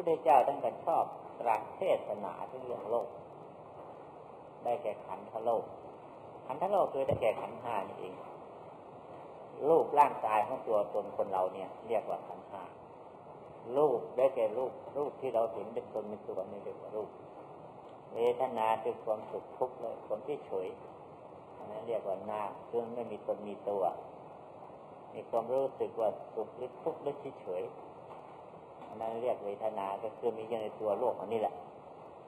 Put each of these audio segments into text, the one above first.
พุทธเจ้าท่านก็ชอบตรัสเทศนาเรื่องโลก ได้แก่ขันธโลก ขันธโลกคือได้แก่ขันห้านี่เองรูปร่างกายของตัวตนคนเราเนี่ย เรียกว่าขันห้ารูปได้แก่รูปรูปที่เราเห็นเป็นตนเป็นตัวนี่เรียกว่ารูปเวทนาคือความสุขทุกข์เลยความที่เฉยอันนั้นเรียกว่านาคือไม่มีตนมีตัวมีความรู้สึกว่าสุขหรือทุกข์หรือเฉย นนั้นเรียกเวทนา ก็คือมีอยู่ในตัวโลกอันนี้แหละ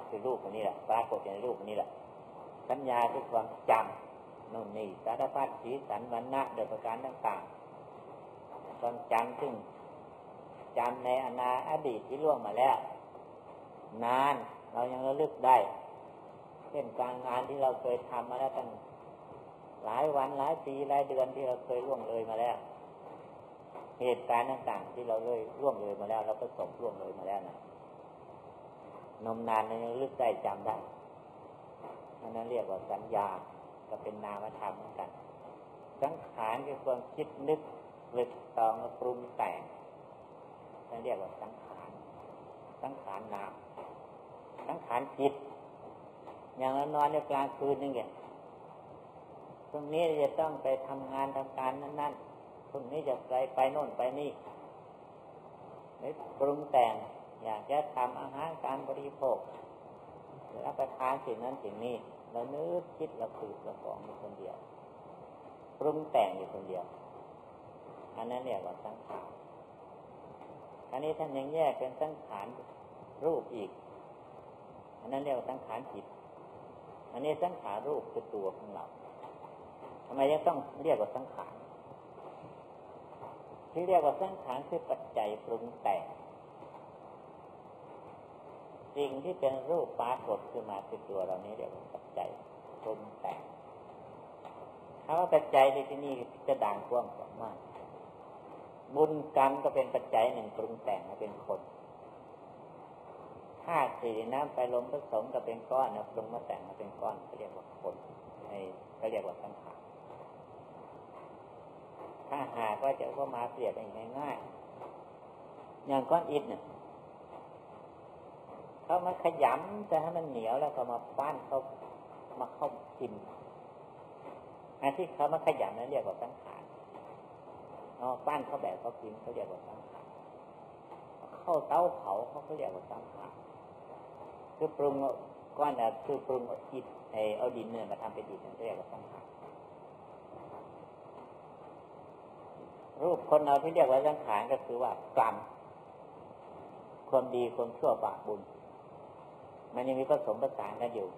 คือรูปอันนี้แหละปรากฏในรูปอันนี้แหละ สัญญาคือความจำนู่นนี่สารพัดสีสันวันณะโดยประการต่างๆความจำซึ่งจำในอนาอดีตที่ล่วงมาแล้ว นานเรายังระลึกได้เช่นการงานที่เราเคยทำมาแล้วตั้งหลายวันหลายปีหลายเดือนที่เราเคยล่วงเลยมาแล้ว เหตุการณ์ต่างๆที่เราเลยล่วงเลยมาแล้ว เราประสบล่วงเลยมาแล้วนะนมนานเรายังลึกได้จำได้อันนั้นเรียกว่าสัญญาก็เป็นนามธรรมเหมือนกัน สังขารคือความคิดนึกลึกตองปรุงแต่งนั่นเรียกว่าสังขาร สังขารนาม สังขารจิต อย่างเรานอนในกลางคืนนี่ไงพรุ่งนี้จะต้องไปทำงานทำการนั้นๆ พรุ่งนี้จะไปไปโน่นไปนี่นึกปรุงแต่งอยากจะทำอาหารการบริโภครับประทานสิ่งนั้นสิ่งนี้เรานึกคิดเราคืดเราของอยู่คนเดียว ปรุงแต่งอยู่คนเดียว อันนั้นเรียกว่าสังขารอันนี้ท่านยังแยกเป็นสังขารรูปอีก อันนั้นเรียกว่าสังขารจิต อันนี้สังขารรูปคือตัวของเราทำไมยังต้องเรียกว่าสังขาร ที่เรียกว่าสังขารคือปัจจัยปรุงแต่งสิ่งที่เป็นรูปปรากฏขึ้นมาคือตัวเรานี้เรียกว่าปัจจัยปรุงแต่งถ้าว่าปัจจัยในที่นี้จะด่างกว้างมาก บุญกรรมก็เป็นปัจจัยหนึ่งปรุงแต่งมาเป็นคนธาตุสี่น้ำไปลมผสมกับเป็นก้อนนะปรุงมาแต่งมาเป็นก้อนเขาเรียกว่าคนในเขาเรียกว่าสังขาร ถ้าหากว่าจะว่ามาเปรียบง่ายๆอย่างก้อนอิฐเนี่ยเขามาขยำจะให้มันเหนียวแล้วก็มาปั้นเขามาเข้ากินอันที่เขามาขยำนั้นเรียกว่าสังขารเอาปั้นเขาแบบเขากินเขาเรียกว่าสังขารเข้าเตาเผาเขาเขาเรียกว่าสังขารคือปรุงก้อนอะคือปรุงอิฐไอเอาดินเนื้อมาทำเป็นอินั่นเรียกว่าสังขาร รูปคนเราที่เรียกว่าสังขารก็คือว่ากรรมความดีความชั่วบาปบุญ มันยังมีผสมผสานกันอยู่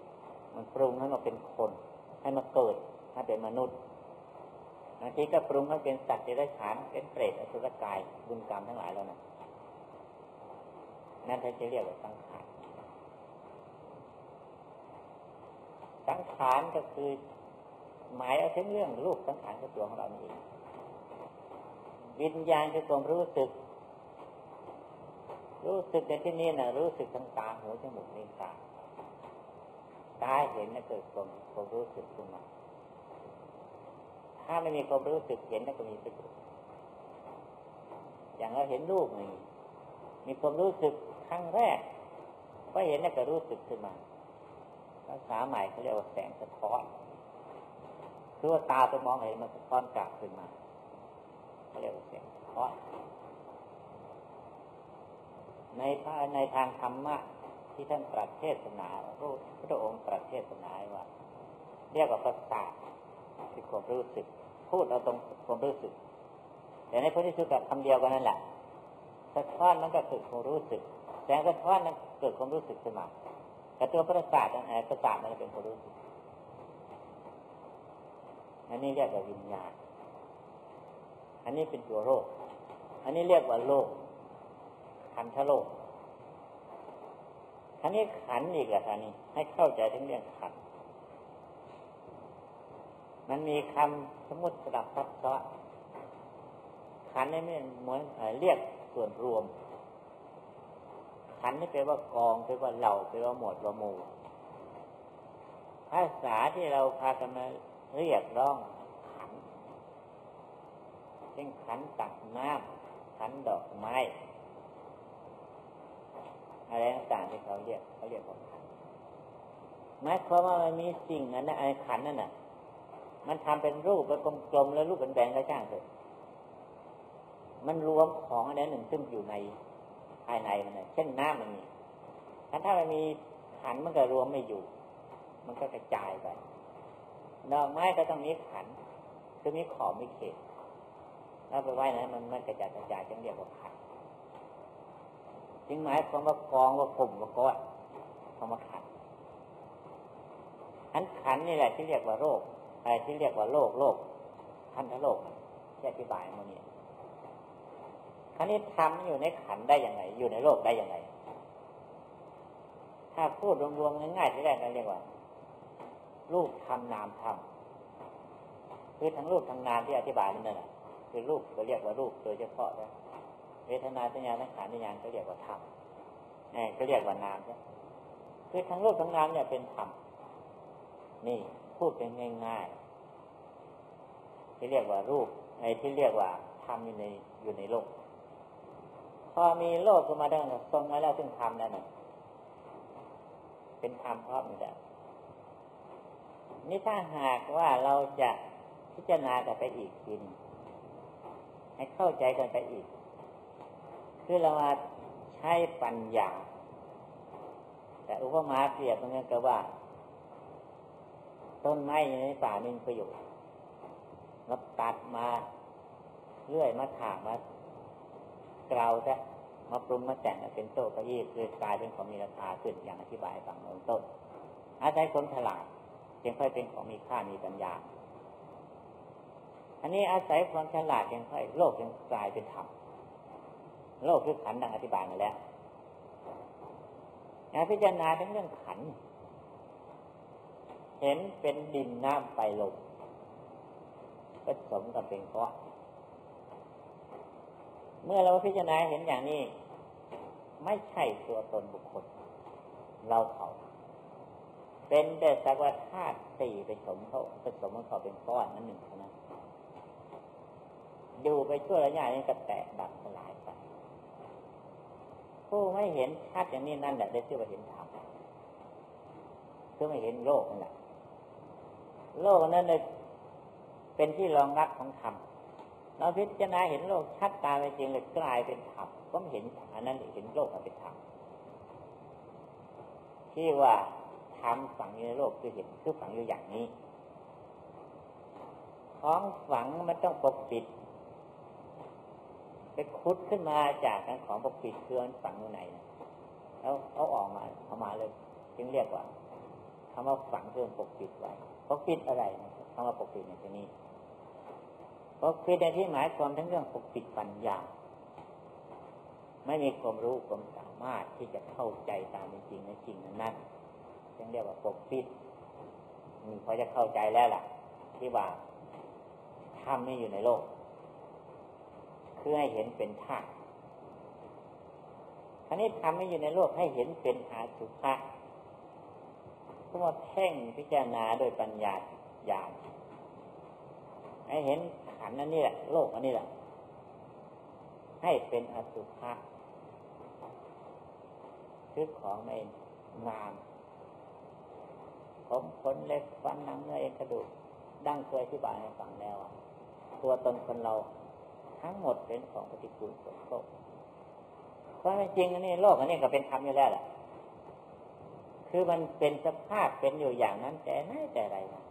มันปรุงให้มาเป็นคน ให้มาเกิดให้เป็นมนุษย์บางทีก็ปรุงให้เป็นสัตว์เดรัจฉานเป็นเปรตอสุรกายบุญกรรมทั้งหลายแล้วนะนั่นท่านจะเรียกว่าสังขารสังขารก็คือ หมายเอาถึงเรื่องรูปสังขารตัวของเราเอง วิญญาณคือความรู้สึก รู้สึกในที่นี้นะรู้สึกทางตาหูจมูกนิ้วกายตาเห็นนะเกิดความความรู้สึกขึ้นมาถ้าไม่มีความรู้สึกเห็นนั่นก็มีประโยชน์อย่างเราเห็นรูปนี่มีความรู้สึกครั้งแรกก็เห็นนั่นก็รู้สึกขึ้นมาภาษาใหม่เขาเรียกว่าแสงสะท้อนคือว่าตาไปมองเห็นมันสะท้อนกลับขึ้นมา เขาเรียกว่าแสงสะท้อนในพระในทางธรรมะที่ท่านตรัสเทศนาพระพุทธองค์ตรัสเทศนาว่า เรียกว่าประสาทคือความรู้สึก พูดเอาตรงความรู้สึก แต่ในพระที่สุดกับคำเดียวกันนั่นแหละสะท้อนมันก็เกิดความรู้สึก แสงสะท้อนนั้นเกิดความรู้สึกขึ้นมาแต่ตัวประสาทนั่นอประสาทมันเป็นความรู้สึกอันนี้เรียกว่าวิญญาณ อันนี้เป็นตัวโรค อันนี้เรียกว่าโลกขันธโลกท่านี้ขันอีกอะท่านี้ ให้เข้าใจถึงเรื่องขัน มันมีคำสมมติสลับซับซ้อนขันนี่ไม่เหมือนเรียกส่วนรวม ขันนี่แปลว่ากองแปลว่าเหล่าแปลว่าหมวดว่าหมู่ภาษาที่เราพากันมาเรียกร้อง เช่นขันตักน้ำขันดอกไม้ อะไรต่างๆที่เขาเรียกเขาเรียกว่าขันหมายความว่ามันมีสิ่งนั้นนะไอ้ขันนั่นน่ะ มันทำเป็นรูปเป็นกลมๆแล้วรูปเป็นแบนก็ช่างเถอะมันรวมของอะไรหนึ่งซึ่งอยู่ในภายในมันเช่นน้ำมันมีถ้าถ้ามันมีขันมันก็รวมไม่อยู่ มันก็กระจายไปดอกไม้ก็ต้องมีขันคือมีขอบมีเขต แล้วไปไว้นะมันมันกระจายกระจายจึงเรียกว่าขันจึงหมายความว่ากองว่ากลุ่มว่าก้อนคำว่าขันขันขันนี่แหละที่เรียกว่าโรคอะไรที่เรียกว่าโรคโรคขันทโรคที่อธิบายมาเนี่ยขันนี้ทำอยู่ในขันได้ยังไงอยู่ในโลกได้ยังไงถ้าพูดรวมๆง่ายๆที่แรกเราเรียกว่ารูปทำนามทำคือทั้งรูปทั้งนามที่อธิบายนั่นแหละ คือรูปก็เรียกว่ารูปโดยเฉพาะนะเวทนาสัญญาสังขารวิญญาณก็เรียกว่าธรรมนี่ก็เรียกว่านามนะคือทั้งรูปทั้งนามเนี่ยเป็นธรรมนี่พูดเป็นง่ายๆที่เรียกว่ารูปในที่เรียกว่าธรรมอยู่ในอยู่ในโลก พอมีโลกขึ้นมาได้ทรงไว้แล้วซึ่งธรรมนั่นเป็นธรรมเพราะมันจะนี่ถ้าหากว่าเราจะพิจารณากันไปอีกทีน ให้เข้าใจกันไปอีก คือเรามาใช้ปัญญา แต่อุปมาเปรียบตรงนี้ก็ว่า ต้นไม้ในป่ามีประโยชน์มาตัดมาเลื่อยมาถางมาเกลาจะมาปรุงมาแต่งเป็นโต๊ะเก้าอี้คือกลายเป็นของมีราคาขึ้นอย่างอธิบายฝั่งต้น อาศัยคนฉลาดจึงค่อยเป็นของมีค่ามีปัญญา อันนี้อาศัยความฉลาดจึงค่อยโลกจึงกลายเป็นธรรมโลกคือขันดังอธิบายมาแล้วงานพิจารณาทั้งเรื่องขัน เห็นเป็นดินน้ำไฟลมผสมกับเป็นก้อนเมื่อเราพิจารณาเห็นอย่างนี้ ไม่ใช่ตัวตนบุคคล เราเขาเป็นแต่สักว่าธาตุสี่ไปสมเขาผสมมันเขาเป็นก้อนนั่นหนึ่งนะ อยู่ไปชั่วระยะนี้ก็แตกดับสลายไปผู้ไม่เห็นชัดอย่างนี้นั่นแหละได้ชื่อว่าเห็นธรรมคือไม่เห็นโลกนั่นแหละโลกนั้นเลยเป็นที่รองรับของธรรมเราพิจารณาเห็นโลกชัดตาไปจริงเลยกลายเป็นธรรมก็เห็นอันนั้นเห็นโลกเป็นธรรมที่ว่าทำฝังอยู่ในโลกคือเห็นคือฝังอยู่อย่างนี้ของฝังมันต้องปกปิด ไปคุดขึ้นมาจากการของปกปิดเครื่องฝังอยู่ไหนแล้วเอาออกมาเอามาเลย จึงเรียกว่าคำว่าฝังเครื่องปกปิดไว้ปกปิดอะไรคำว่าปกปิดในที่นี้ปกปิดในที่หมายความทั้งเรื่องปกปิดปัญญา ไม่มีความรู้ความสามารถที่จะเข้าใจตามเป็นจริงในจริงนั้นจึงเรียกว่าปกปิดมีพอจะเข้าใจแล้วล่ะ ที่ว่าธรรมนี่อยู่ในโลก เพื่อให้เห็นเป็นธาตุคราวนี้ทำให้อยู่ในโลกให้เห็นเป็นอาสุภะก็มาเพ่งพิจารณาโดยปัญญาญาณให้เห็นขันนั่นนี่แหละโลกอันนี้แหละให้เป็นอสุภะคือของในงามผมขนเล็บฟันหนังเนื้อเอ็นกระดูกดั้งเคยที่บายให้ฟังแล้วตัวตนคนเรา ทั้งหมดเป็นของปฏิกูลสกปรกเพราะจริงอันนี้โลกอันนี้ก็เป็นธรรมอยู่แล้วแหละคือมันเป็นสภาพเป็นอยู่อย่างนั้น แต่ไม่แต่ไรนะ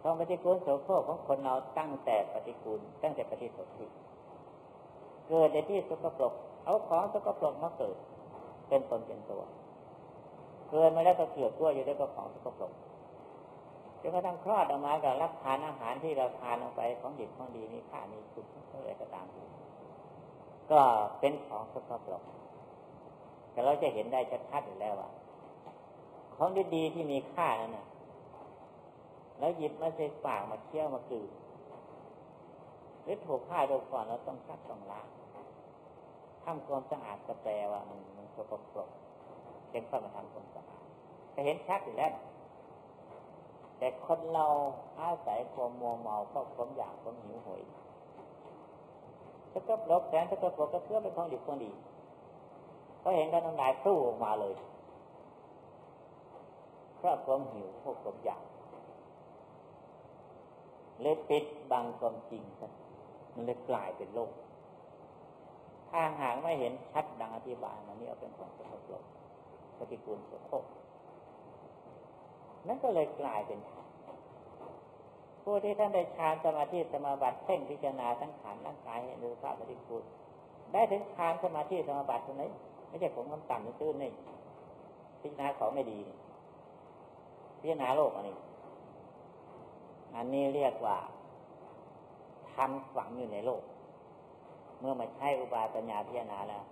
ของปฏิกูลโสโครกของคนเราตั้งแต่ปฏิกูล ตั้งแต่ปฏิสนธิเกิดในที่สกปรกเอาของสกปรกมาเกิด เป็นตนเป็นตัวเกิดมาแล้วก็เกี่ยวตัวอยู่ด้วยกับของสกปรก นกระทั่งคลอดออกมากับรับทานอาหารที่เราทานลงไปของดิบของดีมีค่ามีคุณอะไรก็ตามก็เป็นของสกปรกแต่เราจะเห็นได้ชัดๆอยู่แล้วว่าของดีๆที่มีค่านั่นนะแล้วหยิบมาใส่ปากมาเคี่ยวมากืนหรือถูกฆ่าโดยก่อนเราต้องซักต้องล้างทำความสะอาดก็แปลว่ามันมันสกปรกเป็นข้อมาทำความสะอาดจะเห็นชัดอยู่แล้ว แต่คนเราอาศัยความมัวเมาเพราะความอยากความหิวโหยสกปรกแสนสกปรกก็เพื่อเป็นของดีของดีก็เห็นก็น้ำลายสู้ออกมาเลยเพราะความหิวพวกความอยากเลยปิดบังความจริงซะมันเลยกลายเป็นโลก ถ้าหากไม่เห็นชัดดังอธิบายมานี่เอาเป็นของสกปรกปฏิกูลสกปรก นั่นก็เลยกลายเป็นธรรมผู้ที่ท่านได้ฌานสมาธิสมาบัติเพ่งพิจารณาทั้งขานร่างกายเห็นรูปภาพปฏิกูลได้ถึงฌานสมาธิสมาบัติตรงนี้ไม่ใช่ผมคำต่ำหรือตื้นนี่พิจารณาของไม่ดีพิจารณาโลกอันนี้ อันนี้เรียกว่าทำฝังอยู่ในโลก เมื่อมาใช้อุบายปัญญาพิจารณาแล้ว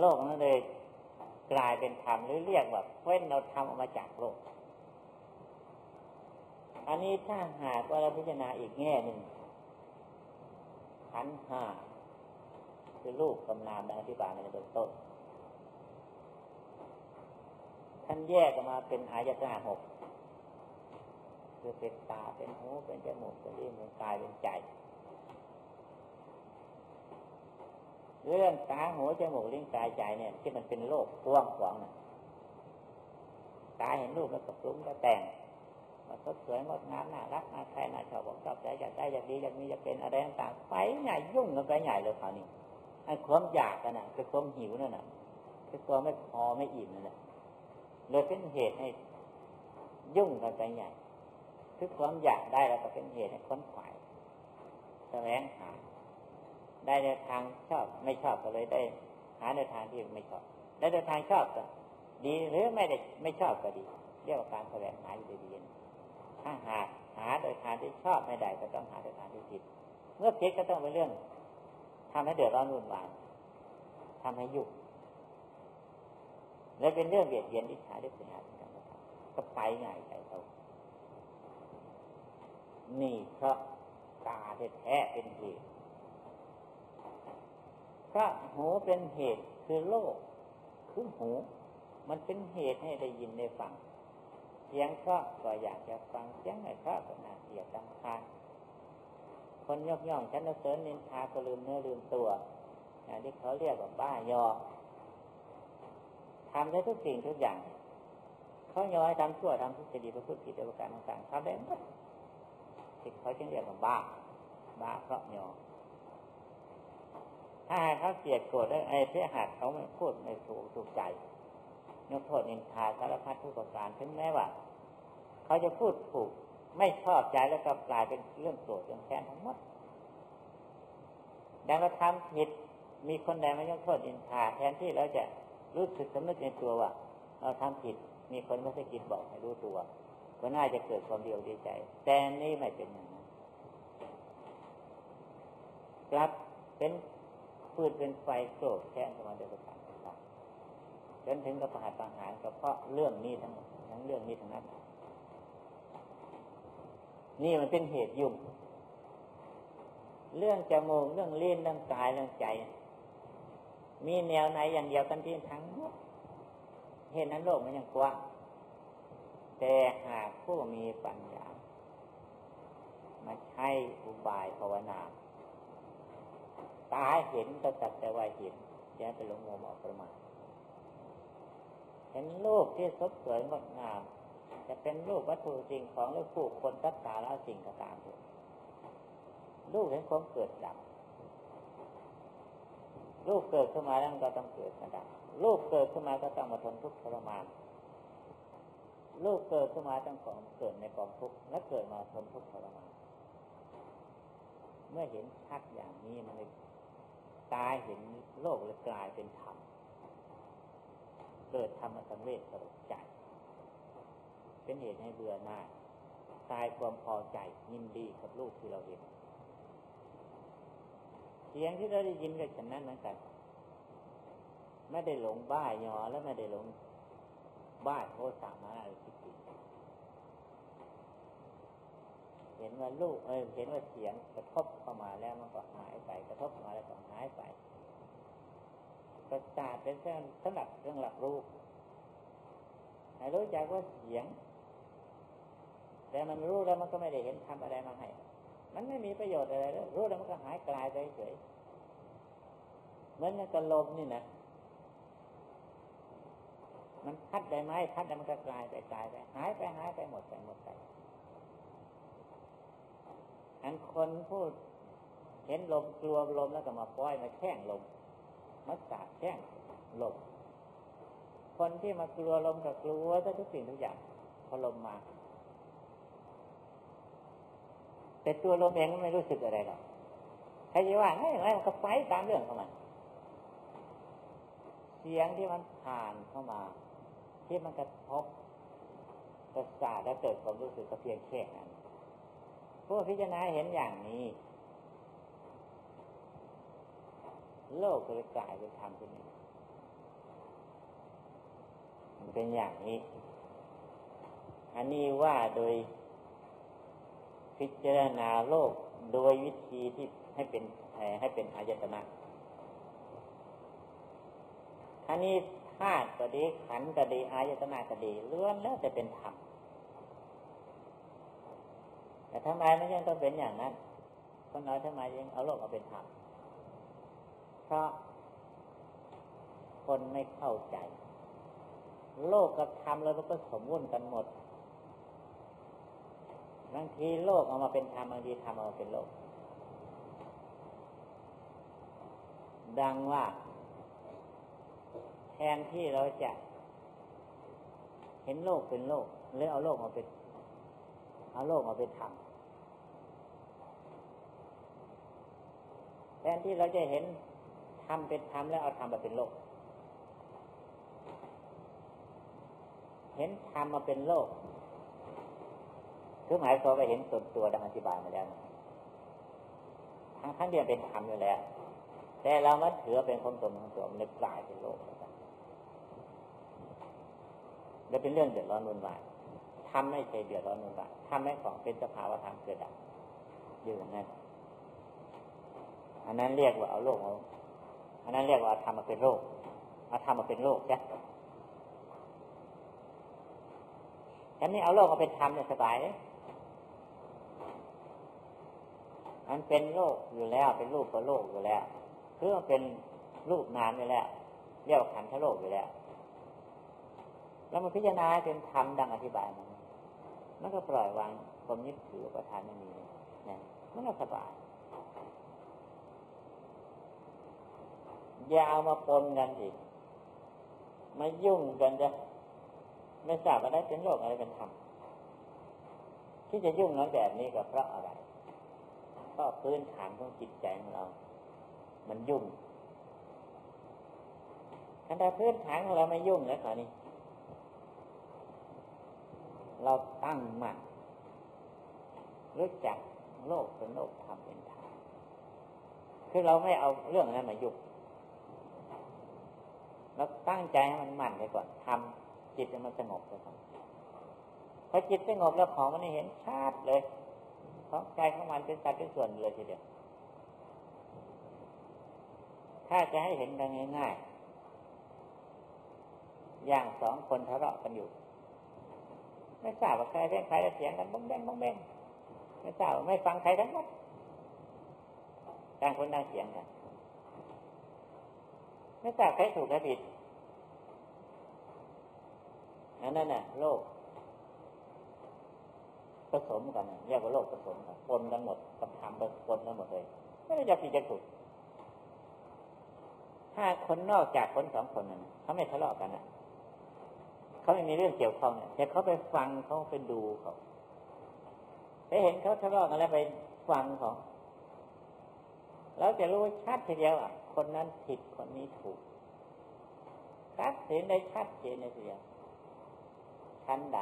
โลกนั้นเลย กลายเป็นธรรมหรือเรียกว่าเว้นเราทำออกมาจากโลก อันนี้ถ้าหากว่าเราพิจารณาอีกแง่หนึ่งขันห้าคือรูปกำนามดังอธิบายในเบื้องต้น ท่านแยกออกมาเป็นอายตนะหกคือเป็นตาเป็นหูเป็นจมูกเป็นลิ้นเป็นกายเป็นใจ เรื่องตาหูจมูกลิ้นกายใจเนี่ย ที่มันเป็นโลกกว้างขวางนะตาเห็นรูปแล้วก็ปรุงก็แต่งมันก็สวยงดงามน่ารักน่าใครน่าชอบบอกชอบใจอยากได้อยากดีอยากมีอยากเป็นอะไรต่างๆไปใหญ่ยุ่งกันไปใหญ่เลยคราวนี้ไอ้ความอยากกันน่ะคือความหิวนั่นน่ะคือความไม่พอไม่อิ่มนั่นแหละเลยเป็นเหตุให้ยุ่งกันไปใหญ่คือความอยากได้แล้วก็เป็นเหตุให้ค้นขวายแสวงหา ได้ในทางชอบ ไม่ชอบก็เลยได้ หาในทางที่ไม่ชอบ ได้ในทางชอบก็ดีหรือไม่ได้ไม่ชอบก็ดี เรียกว่าการแสวงหาอยู่ดีๆถ้าหาหาโดยทางที่ชอบไม่ได้ก็ต้องหาโดยทางที่ผิด เมื่อผิดก็ต้องเป็นเรื่องทำให้เดือดร้อนวุ่นวายทำให้ยุ่งและเป็นเรื่องเบียดเบียนวิชาด้วยปัญญาทั้งนั้นก็ไปง่ายใจเขานี่เพราะตาแท้ๆเป็นเหตุ พระหูเป็นเหตุคือโลกคือหู มันเป็นเหตุให้ได้ยินได้ฟังเสียงเพราะก็อยากจะฟังเสียงไม่เพราะก็น่าเกียดตังคาคนยกย่องฉันเสริญนินทาก็ลืมเนื้อลืมตัวอย่างที่เขาเรียกว่าบ้ายอทำได้ทุกสิ่งทุกอย่าง เขายอให้ทำชั่วทำทุจริตประพฤติผิดประการต่างๆทำได้หมดที่เขาจึงเรียกว่าบ้าบ้าเพราะยอ ถ้าเขาเกลียดโกรธแล้วไอ้เพื่อหักเขาไม่พูดไม่ถูกถูกใจนกโทษนินทาสารพัดทุกประการถึงแม้ว่า เขาจะพูดถูกไม่ชอบใจแล้วก็กลายเป็นเรื่องโกรธเรื่องแค้นทั้งหมดดังเราทำผิดมีคนใดมายกโทษนินทาแทนที่เราจะรู้สึกสำนึกในตัวว่าเราทำผิดมีคนมาสกิดบอกให้รู้ตัวก็น่าจะเกิดความเดียวดีใจ แต่นี่ไม่เป็นอย่างนั้นกลับเป็น ฟืนเป็นไฟโกรธแค้นขึ้นมาโดยประการต่างจนถึงกับประหารปัญหารก็เพราะเรื่องนี้ทั้งทั้งเรื่องนี้ทั้งนั้น นี่มันเป็นเหตุยุ่ง เรื่องจมูกเรื่องเลิ้นเรื่องกายเรื่องใจ มีแนวไหนอย่างเดียวกันที่ทั้งหมดเหตุนั้นโลกมันยังกว้างแต่หากผู้มีปัญญามาใช้อุบายภาวนา ตาเห็นก็จัดแต่ว่าเห็นแย่ไปหลงงมออกประมาณเห็นรูปที่สดสวยงดงาม จะเป็นรูปวัตถุสิ่งของหรือผู้คนสัตว์ตาแล้วสิ่งก็ตามเถอะรูปเห็นความเกิดดับรูปเกิดขึ้นมาแล้วก็ต้องเกิดมาดับรูปเกิดขึ้นมาก็ต้องมาทนทุกข์ทรมานรูปเกิดขึ้นมาต้องกองเกิดในกองทุกข์และเกิดมาทนทุกข์ทรมานเมื่อเห็นชัดอย่างนี้มันเลย ตาเห็นโลกเลยกลายเป็นธรรม เกิดธรรมสังเวชสลดใจ เป็นเหตุให้เบื่อหน่ายตายความพอใจยินดีกับรูปที่เราเห็น เสียงที่เราได้ยินก็ฉันนั้นเหมือนกัน ไม่ได้หลงบ้ายอแล้วไม่ได้หลงบ้าโทสามาอะไรคิดผิด เห็นว่าลูกเออเห็นว่าเสียงกระทบเข้ามาแล้วมันก็หายไปกระทบมาแล้วก็หายไปประสาทเป็นเรื่องสำหรับเรื่องหลักรูปให้รู้จักว่าเสียง แต่มันรู้แล้วมันก็ไม่ได้เห็นทำอะไรมาให้ มันไม่มีประโยชน์อะไรแล้วรู้แล้วมันก็หายกลายไปเฉยเหมือนกับลมนี่นะมันพัดได้ไหมพัดแล้วมันก็กลายไปกลายไปหายไปหายไปหมดไปหมดไป อันคนพูดเห็นลมกลัวลมแล้วก็มาป้อยมาแข่งลมมาสาดแข่งลมคนที่มากลัวลมก็กลัวทุกสิ่งทุกอย่างพอลมมาแต่ตัวลมเองไม่รู้สึกอะไรหรอกใครจะว่าไงอะไรมันก็ไปตามเรื่องของมันเสียงที่มันผ่านเข้ามา ที่มันกระทบกระสาแล้วเกิดความรู้สึกก็เพียงแค่นั้น พวกพิจารณาเห็นอย่างนี้ โลกก็เลยกลายเป็นธรรมเป็นมันเป็นอย่างนี้ อันนี้ว่าโดยพิจารณาโลกโดยวิธีที่ให้เป็นให้เป็นอายตนะอันนี้ธาตุก็ดีขันก็ดีอายตนะก็ดีล้วนแล้วจะเป็นธรรม แต่ทำไมไม่ยังต้องเป็นอย่างนั้น คนน้อยทำไมยังเอาโลกเอาเป็นธรรมเพราะคนไม่เข้าใจ โลกกับธรรมแล้วมันก็สมวุ่นกันหมดบางทีโลกเอามาเป็นธรรมบางทีธรรมเอามาเป็นโลก ดังว่า แทนที่เราจะเห็นโลกเป็นโลกหรือเอาโลกมาเป็น เอาโลกมาเป็นธรรมแทนที่เราจะเห็นธรรมเป็นธรรมแล้วเอาธรรมมาเป็นโลก เห็นธรรมมาเป็นโลกคือหมายความว่าเห็นส่วนตัวดังอธิบายมาแล้วทั้งทั้งเดียวเป็นธรรมอยู่แล้ว แต่เรามาถือเป็นของตนของตัวมันเลยกลายเป็นโลกแล้วเป็นเรื่องเดือดร้อนวุ่นวาย ทำไม่ใช่เดือดร้อนวุ่นวายทำให้ของเป็นสภาวะธรรมเกิดดับอยู่อย่างนั้นอันนั้นเรียกว่าเอาโลกเอาอันนั้นเรียกว่าทำมาเป็นโลกเอาทำมาเป็นโลกจ้ะอันนี้เอาโลกมาเป็นธรรมเนี่ยสบายมันเป็นโลกอยู่แล้ว เป็นรูปกับโลกอยู่แล้วคือมันเป็นรูปนามอยู่แล้วเรียกว่าขันธโลกอยู่แล้ว แล้วมันพิจารณาเป็นธรรมดังอธิบายมัน มันก็ปล่อยวางความยึดถือประทานไม่มีนะมันก็สบายอย่าเอามาปนกันอีกมายุ่งกันจะไม่ทราบอะไรเป็นโลกอะไรเป็นธรรมที่จะยุ่งนั้นแบบนี้ก็เพราะอะไรเพราะพื้นฐานของจิตใจของเรา มันยุ่งถ้าพื้นฐานของเราไม่ยุ่งแล้วคราวนี้ เราตั้งมั่นรู้จักโลกเป็นโลกธรรมเป็นธรรมคือเราไม่เอาเรื่องนั้นมายุ่งเราตั้งใจให้มันมั่นไปก่อนทำจิตมันสงบไปก่อนพอจิตสงบแล้วของมันเห็นชัดเลยของใจของมันเป็นสัดเป็นส่วนเลยทีเดียวถ้าจะให้เห็นกันง่ายๆอย่างสองคนทะเลาะกันอยู่ ไม่ทราบว่าใครเรียกใครเสียงกันบ้องแบงบ้องแบงไม่ทราบไม่ฟังใครทั้งหมดต่างคนต่างเสียงกันไม่ทราบใครถูกใครผิดอันนั้นน่ะ โลกผสมกันเรียกว่าโลกผสมกันปนกันหมดกับธรรมปนกันหมดเลยไม่ได้จะผิดจะถูกถ้าคนนอกจากคนสองคนนั้นเขาไม่ทะเลาะกันนะ เขาไม่มีเรื่องเกี่ยวข้องเนี่ยแต่เขาไปฟังเขาไปดูเขาไปเห็นเขาทะเลาะกันแล้วไปฟังเขาเราจะรู้ชัดทีเดียวอะ คนนั้นผิดคนนี้ถูกชัดเห็นได้ชัดเจนในทีเดียวชั้นใด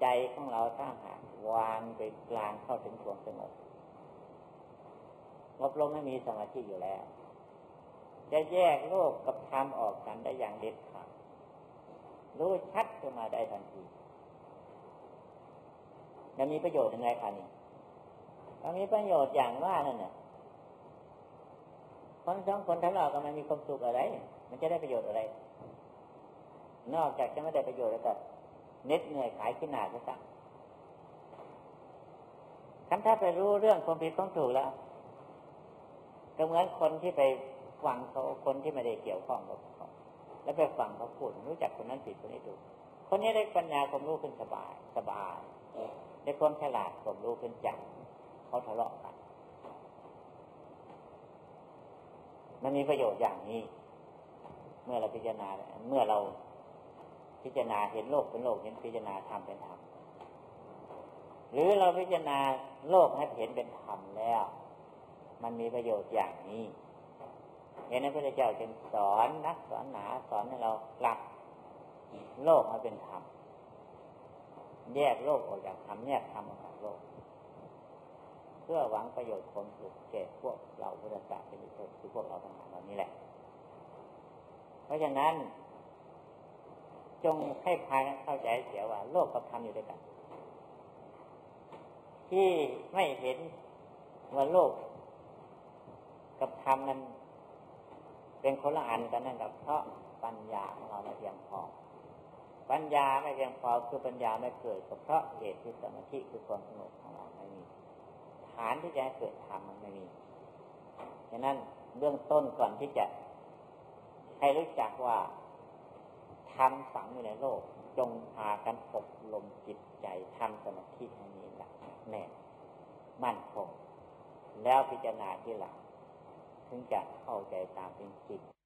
ใจของเราถ้าหากวางไปกลางเข้าถึงความสงบงบลงไม่มีสมาธิอยู่แล้ว จะแยกโลกกับธรรมออกกันได้อย่างเด็ดขาด รู้ชัดขึ้นมาได้ทันทีจะมีประโยชน์ยังไงคะนี่จะมีประโยชน์อย่างว่านั่นน่ะคนสองคนทะเลาะกันมันมีความสุขอะไร มันจะได้ประโยชน์อะไร นอกจากจะไม่ได้ประโยชน์แล้วก็เน็ดเหนื่อยขายขี้หนาซะสักคันถ้าไปรู้เรื่องความผิดความถูกแล้วก็เหมือนคนที่ไปฟังเขาคนที่ไม่ได้เกี่ยวข้องกับ แล้วไปฟังเขาพูดรู้จักคนนั้นผิดคนนี้ถูกคนนี้ได้ปัญญาความรู้ขึ้นสบายสบายได้ความฉลาดความรู้ขึ้นจังเขาทะเลาะกันมันมีประโยชน์อย่างนี้ เมื่อเราพิจารณาเมื่อเราพิจารณาเห็นโลกเป็นโลกเห็นพิจารณาธรรมเป็นธรรมหรือเราพิจารณาโลกให้เห็นเป็นธรรมแล้ว มันมีประโยชน์อย่างนี้ เห็นพระพุทธเจ้าจึงสอนนักสอนหนาสอนให้เราหลักโลกมาเป็นธรรมแยกโลกออกจากธรรมแยกธรรมออกจากโลก เพื่อหวังประโยชน์คนสุขแก่พวกเราพุทธศาสนิกชนคือพวกเราทั้งหลายเหล่านี้แหละ เพราะฉะนั้น จงให้พายเข้าใจเสียว่า โลกกับธรรมอยู่ด้วยกัน ที่ไม่เห็นว่าโลกกับธรรมมัน เป็นคนละอันกันนั่นกับเพราะปัญญาของเราไม่เพียงพอ ปัญญาไม่เพียงพอคือปัญญาไม่เกิดก็เพราะเหตุคือสมาธิคือความสงบของเราไม่มี ฐานที่จะให้เกิดธรรมมันไม่มีฉะนั้นเบื้องต้นก่อนที่จะให้รู้จักว่าธรรมฝังอยู่ในโลก จงพากันอบรมจิตใจทำสมาธิให้มีหลักแน่นมั่นคงแล้วพิจารณาที่หลัง ถึงจะเข้าใจตามเป็นจริง